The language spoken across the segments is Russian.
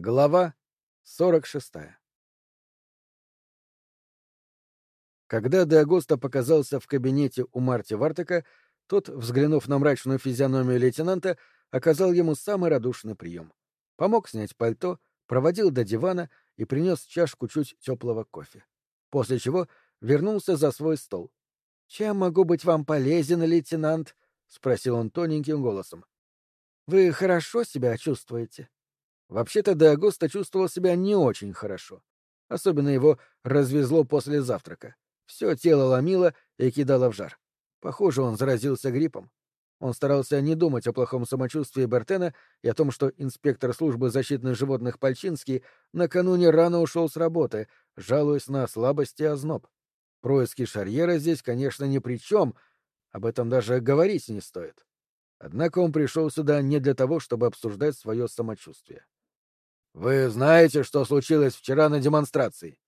Глава 46 Когда Де Агоста показался в кабинете у Марти Вартека, тот, взглянув на мрачную физиономию лейтенанта, оказал ему самый радушный прием. Помог снять пальто, проводил до дивана и принес чашку чуть теплого кофе. После чего вернулся за свой стол. — Чем могу быть вам полезен, лейтенант? — спросил он тоненьким голосом. — Вы хорошо себя чувствуете? — Вообще-то Деагоста чувствовал себя не очень хорошо. Особенно его развезло после завтрака. Все тело ломило и кидало в жар. Похоже, он заразился гриппом. Он старался не думать о плохом самочувствии Бертена и о том, что инспектор службы защитных животных Пальчинский накануне рано ушел с работы, жалуясь на слабость и озноб. Происки Шарьера здесь, конечно, ни при чем, об этом даже говорить не стоит. Однако он пришел сюда не для того, чтобы обсуждать свое самочувствие. Вы знаете, что случилось вчера на демонстрации?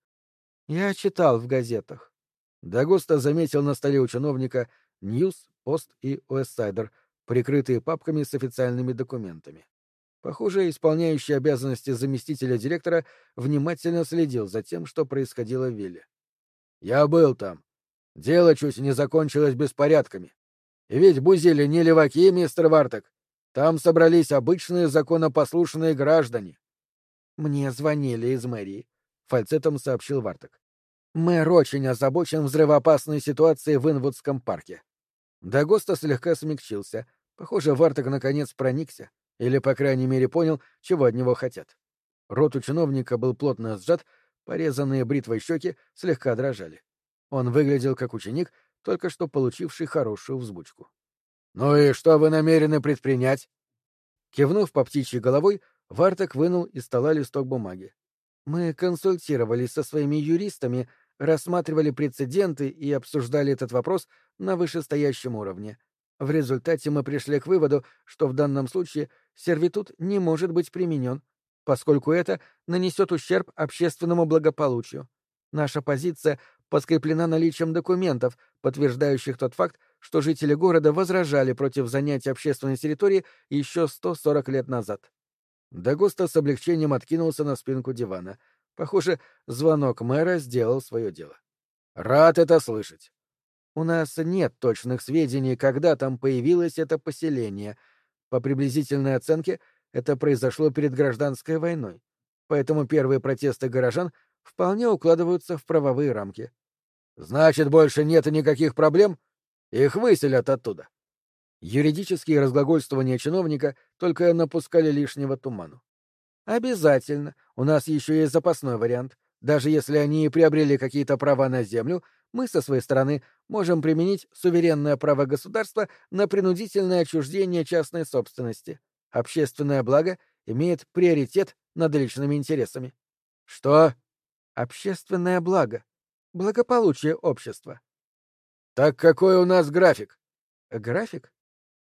Я читал в газетах. Дагоста заметил на столе у чиновника Ньюс, Пост и Уэссайдер, прикрытые папками с официальными документами. Похоже, исполняющий обязанности заместителя директора внимательно следил за тем, что происходило в Вилле. «Я был там. Дело чуть не закончилось беспорядками. И ведь бузили не леваки, мистер Варток. Там собрались обычные законопослушные граждане. «Мне звонили из мэрии», — фальцетом сообщил Варток. «Мэр очень озабочен взрывоопасной ситуацией в Инвудском парке». Дагоста слегка смягчился. Похоже, Варток наконец проникся, или, по крайней мере, понял, чего от него хотят. Рот у чиновника был плотно сжат, порезанные бритвой щеки слегка дрожали. Он выглядел как ученик, только что получивший хорошую взбучку. «Ну и что вы намерены предпринять?» Кивнув по птичьей головой, Варток вынул из стола листок бумаги. «Мы консультировались со своими юристами, рассматривали прецеденты и обсуждали этот вопрос на вышестоящем уровне. В результате мы пришли к выводу, что в данном случае сервитут не может быть применен, поскольку это нанесет ущерб общественному благополучию. Наша позиция подкреплена наличием документов, подтверждающих тот факт, что жители города возражали против занятия общественной территории еще 140 лет назад. Дагоста с облегчением откинулся на спинку дивана. Похоже, звонок мэра сделал свое дело. «Рад это слышать. У нас нет точных сведений, когда там появилось это поселение. По приблизительной оценке, это произошло перед гражданской войной. Поэтому первые протесты горожан вполне укладываются в правовые рамки. Значит, больше нет никаких проблем? Их выселят оттуда. Юридические разглагольствования чиновника только напускали лишнего туману. «Обязательно. У нас еще есть запасной вариант. Даже если они приобрели какие-то права на землю, мы со своей стороны можем применить суверенное право государства на принудительное отчуждение частной собственности. Общественное благо имеет приоритет над личными интересами. Что? Общественное благо. Благополучие общества. Так какой у нас график? График?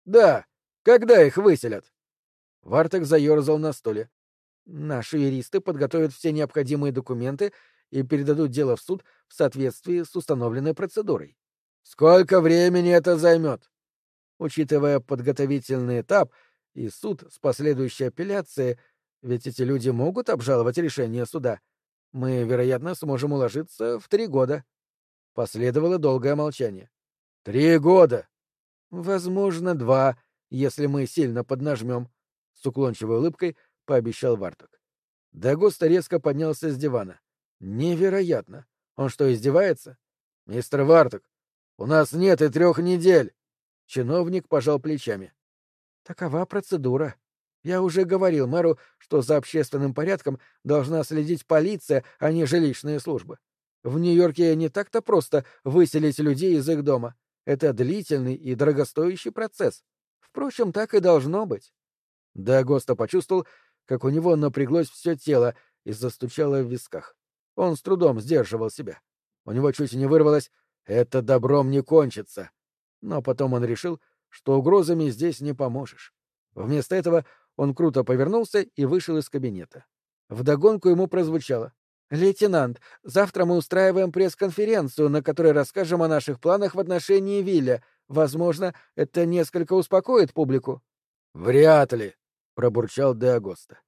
Да, когда их выселят? Вартек заерзал на стуле. Наши юристы подготовят все необходимые документы и передадут дело в суд в соответствии с установленной процедурой. Сколько времени это займет? Учитывая подготовительный этап и суд с последующей апелляцией, ведь эти люди могут обжаловать решение суда, мы, вероятно, сможем уложиться в три года. Последовало долгое молчание. Три года! Возможно, два, если мы сильно поднажмем, — с уклончивой улыбкой пообещал Варток. Дагоста резко поднялся с дивана. Невероятно! Он что, издевается? Мистер Варток, у нас нет и трех недель. Чиновник пожал плечами. Такова процедура. Я уже говорил мэру, что за общественным порядком должна следить полиция, а не жилищные службы. В Нью-Йорке не так-то просто выселить людей из их дома. Это длительный и дорогостоящий процесс. Впрочем, так и должно быть. Дагоста почувствовал, как у него напряглось все тело и застучало в висках. Он с трудом сдерживал себя. У него чуть не вырвалось «это добром не кончится». Но потом он решил, что угрозами здесь не поможешь. Вместо этого он круто повернулся и вышел из кабинета. Вдогонку ему прозвучало «Лейтенант, завтра мы устраиваем пресс-конференцию, на которой расскажем о наших планах в отношении Вилля. Возможно, это несколько успокоит публику». «Вряд ли», — пробурчал Де Агоста.